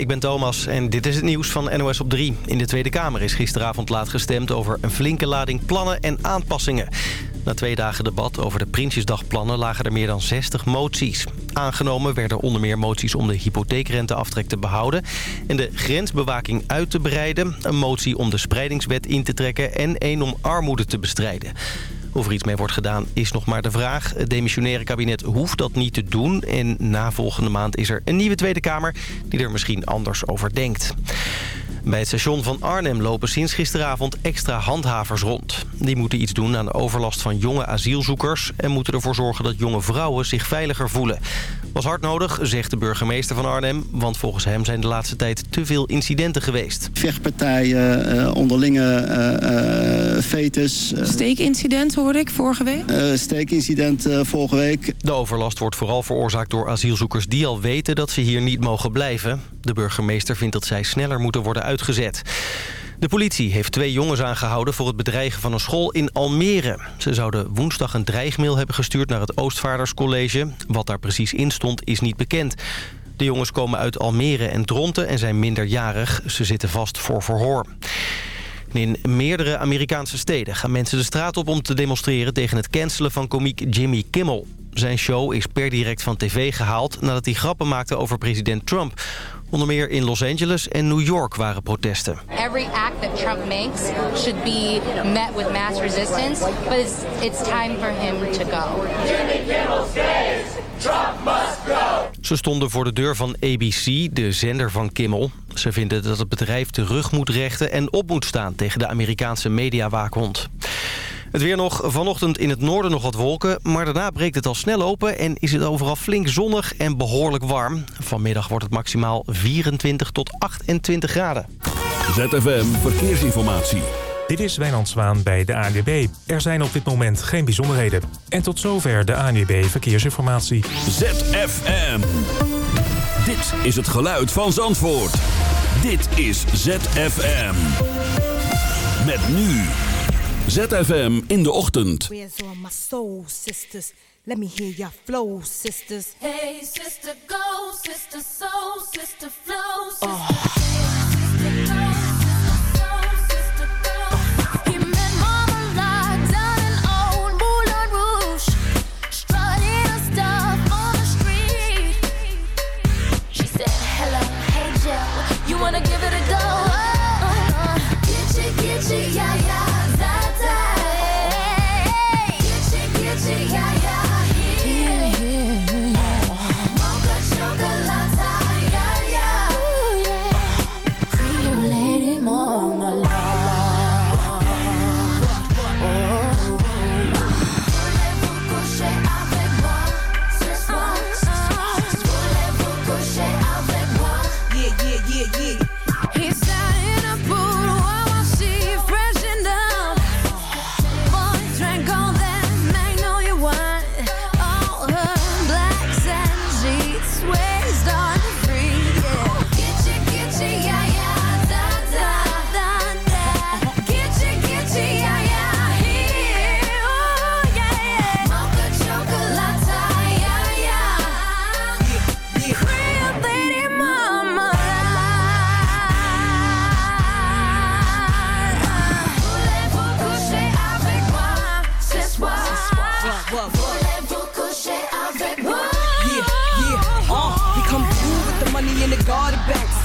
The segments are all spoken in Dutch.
ik ben Thomas en dit is het nieuws van NOS op 3. In de Tweede Kamer is gisteravond laat gestemd over een flinke lading plannen en aanpassingen. Na twee dagen debat over de Prinsjesdagplannen lagen er meer dan 60 moties. Aangenomen werden onder meer moties om de hypotheekrenteaftrek te behouden... en de grensbewaking uit te breiden, een motie om de spreidingswet in te trekken... en één om armoede te bestrijden. Of er iets mee wordt gedaan is nog maar de vraag. Het demissionaire kabinet hoeft dat niet te doen. En na volgende maand is er een nieuwe Tweede Kamer die er misschien anders over denkt. Bij het station van Arnhem lopen sinds gisteravond extra handhavers rond. Die moeten iets doen aan de overlast van jonge asielzoekers... en moeten ervoor zorgen dat jonge vrouwen zich veiliger voelen. Was hard nodig, zegt de burgemeester van Arnhem... want volgens hem zijn de laatste tijd te veel incidenten geweest. Vechtpartijen, uh, onderlinge uh, uh, fetus. Steekincident hoorde ik vorige week. steekincident vorige week. De overlast wordt vooral veroorzaakt door asielzoekers die al weten dat ze hier niet mogen blijven. De burgemeester vindt dat zij sneller moeten worden uitgezet. De politie heeft twee jongens aangehouden voor het bedreigen van een school in Almere. Ze zouden woensdag een dreigmail hebben gestuurd naar het Oostvaarderscollege. Wat daar precies in stond is niet bekend. De jongens komen uit Almere en Dronten en zijn minderjarig. Ze zitten vast voor verhoor. In meerdere Amerikaanse steden gaan mensen de straat op om te demonstreren... tegen het cancelen van komiek Jimmy Kimmel. Zijn show is per direct van tv gehaald nadat hij grappen maakte over president Trump. Onder meer in Los Angeles en New York waren protesten. Every act that Trump makes should be met with mass resistance, but it's, it's time for him to go. Jimmy Kimmel stays. Trump must go. Ze stonden voor de deur van ABC, de zender van Kimmel. Ze vinden dat het bedrijf de rug moet rechten en op moet staan tegen de Amerikaanse mediawaakhond. Het weer nog vanochtend in het noorden nog wat wolken... maar daarna breekt het al snel open en is het overal flink zonnig en behoorlijk warm. Vanmiddag wordt het maximaal 24 tot 28 graden. ZFM Verkeersinformatie. Dit is Wijnand Zwaan bij de ANWB. Er zijn op dit moment geen bijzonderheden. En tot zover de ANWB Verkeersinformatie. ZFM. Dit is het geluid van Zandvoort. Dit is ZFM. Met nu... ZFM in de ochtend. Where's all my soul sisters? Let me hear your flow, sisters. Hey, sister, go, sister, soul, sister, flow, sister. Oh.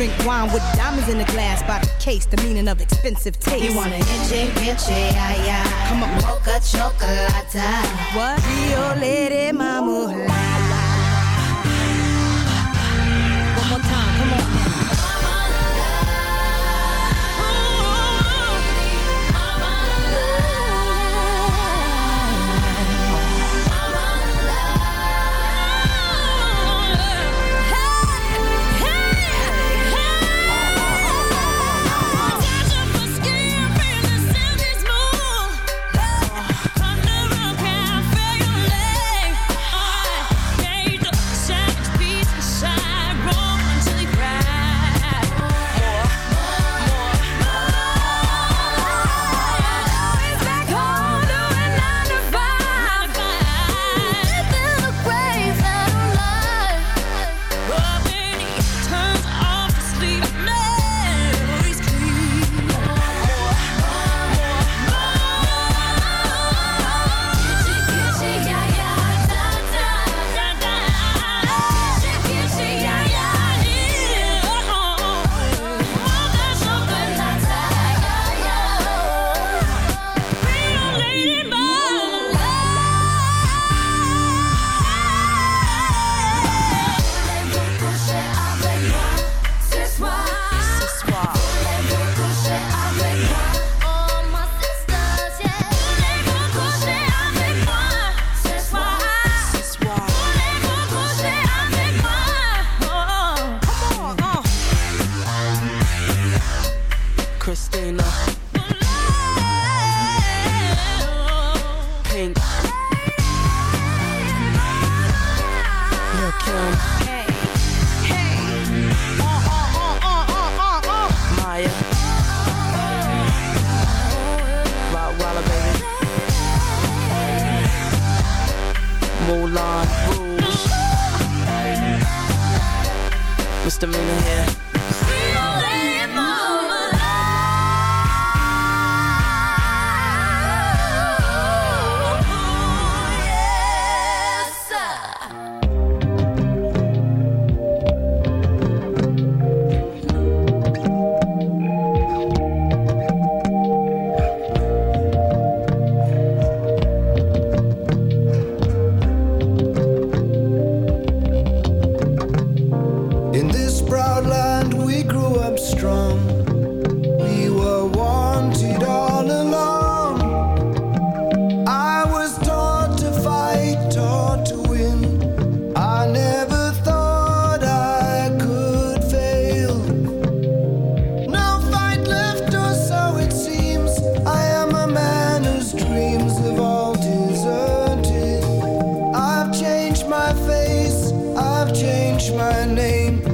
Drink wine with diamonds in the glass by the case, the meaning of expensive taste. You want to inche, inche, yeah, yeah. Come on, mocha chocolate. What? Rio Lady Mama. My face, I've changed my name,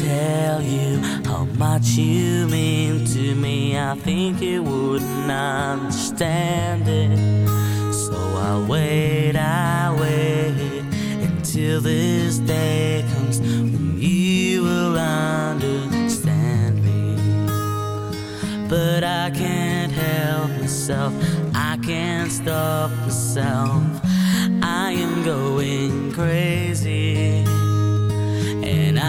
tell you how much you mean to me. I think you wouldn't understand it. So I wait, I wait until this day comes when you will understand me. But I can't help myself, I can't stop myself. I am going crazy.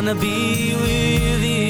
Wanna be with you.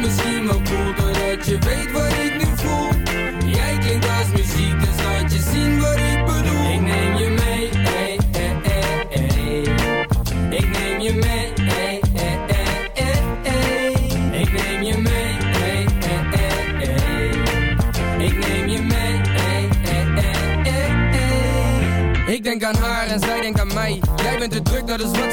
misschien wel cool doordat je weet wat ik nu voel. Jij klinkt als muziek, dus laat je zien wat ik bedoel. Ik neem je mee, ey, ey, ey, ey. Ik neem je mee. Ik neem je mee. Ik neem je mee. Ik denk aan haar en zij denkt aan mij. Jij bent te druk, dat is wat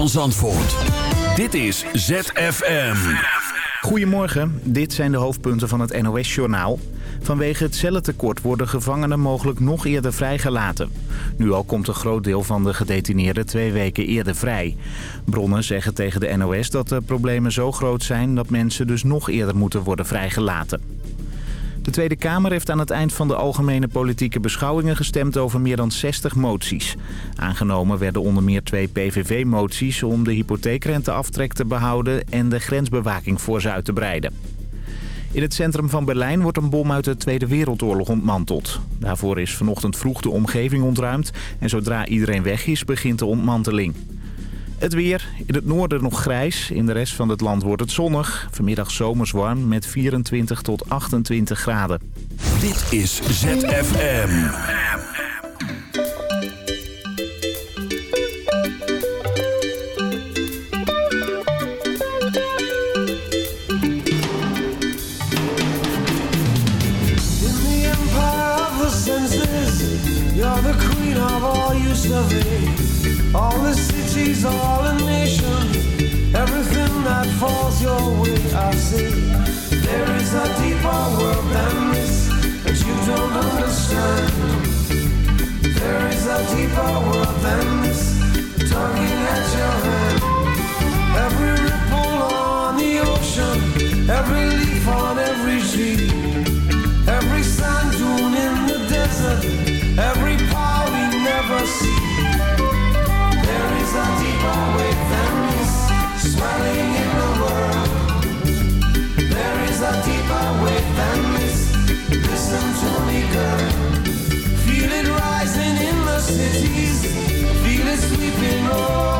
van Zandvoort. Dit is ZFM. Goedemorgen, dit zijn de hoofdpunten van het NOS-journaal. Vanwege het cellentekort worden gevangenen mogelijk nog eerder vrijgelaten. Nu al komt een groot deel van de gedetineerden twee weken eerder vrij. Bronnen zeggen tegen de NOS dat de problemen zo groot zijn... dat mensen dus nog eerder moeten worden vrijgelaten. De Tweede Kamer heeft aan het eind van de algemene politieke beschouwingen gestemd over meer dan 60 moties. Aangenomen werden onder meer twee PVV-moties om de hypotheekrenteaftrek te behouden en de grensbewaking voor ze uit te breiden. In het centrum van Berlijn wordt een bom uit de Tweede Wereldoorlog ontmanteld. Daarvoor is vanochtend vroeg de omgeving ontruimd en zodra iedereen weg is begint de ontmanteling. Het weer. In het noorden nog grijs. In de rest van het land wordt het zonnig. Vanmiddag zomers warm met 24 tot 28 graden. Dit is ZFM. All the cities, all the nations, everything that falls your way, I see. There is a deeper world than this that you don't understand. There is a deeper world than this, tugging at your hand. Every ripple on the ocean, every leaf on every tree, every sand dune in the desert. Feel it sweeping over.